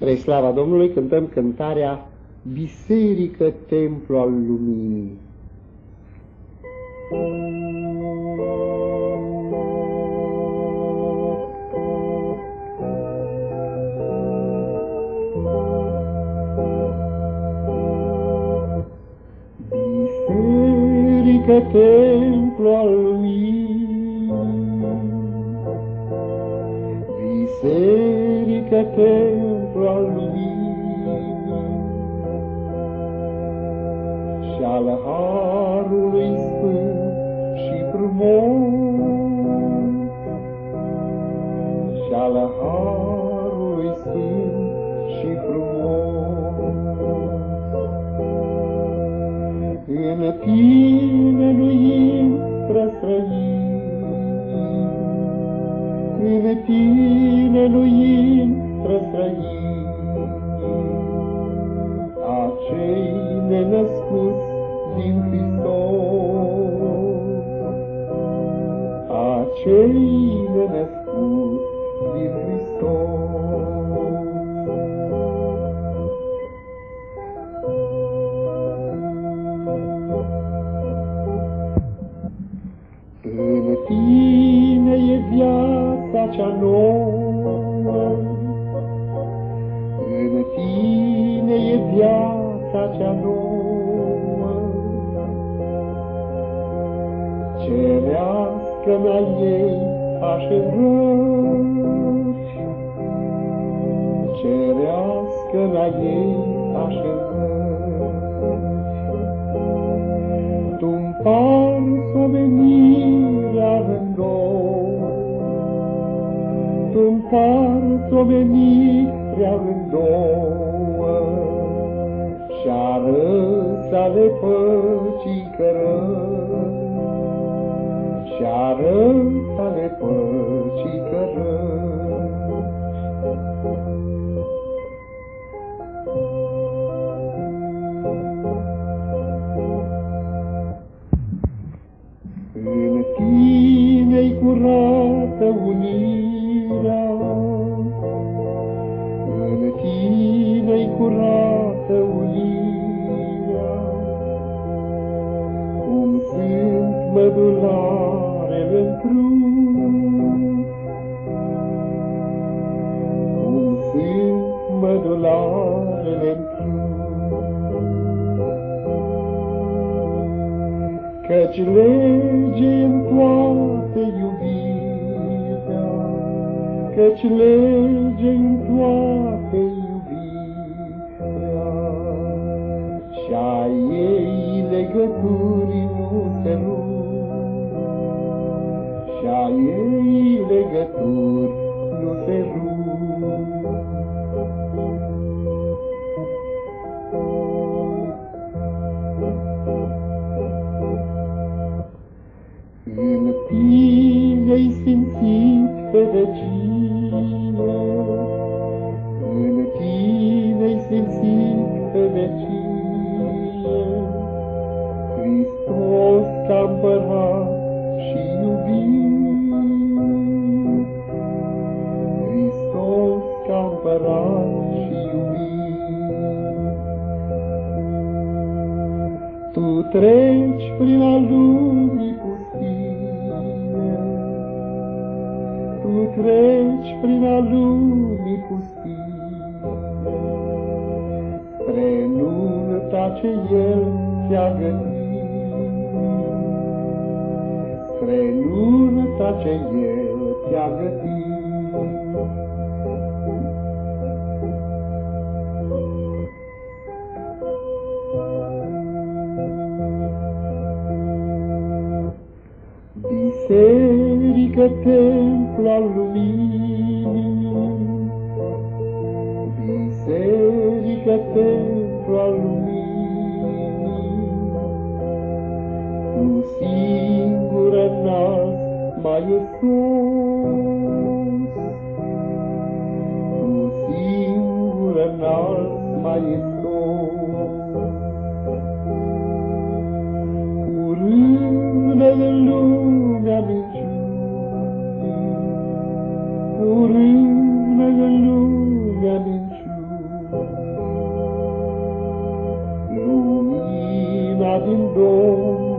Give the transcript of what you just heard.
Spre slava Domnului cântăm cântarea Biserică, Templu al Luminii. Biserică, Templu al Luminii, Biserică, Templu al Luminii, și al Harului Sfânt și frumos, și al Harului Sfânt și frumos. În tine nu intră străini, în tine nu intră Acei nenăscuți din Hristos. În tine e viața cea nouă, În tine e viața cea nouă, Cerească-mi ei așezări, Cerească-mi ei așezări. Tu-mi parți omenirea rândoi, Tu-mi parți omenirea rândouă, Și arăți ale păcii cărări, Și arăți ale păcii cărări. În tine-i curată unirea, În tine-i curată unirea, Cum sunt mădularele în trup, Cum sunt mădularele în trup. Căci lege în toate iubirea, Căci lege în toate iubirea, Și-a ei legături nu se rup, Și-a ei legături nu se rup. În tine-ai simțit fericire, ca împărat și iubit. Tu treci prin al lumii pustie, Tu treci prin al lumii pustie, Spre nunta ce El ți-a găsit, Spre nunta ce El ți-a găsit. Biserică, templu al luminii, Biserică, templu al luminii, Tu singură înalt mai e sus, Tu singură înalt mai e sus. Din Domnul.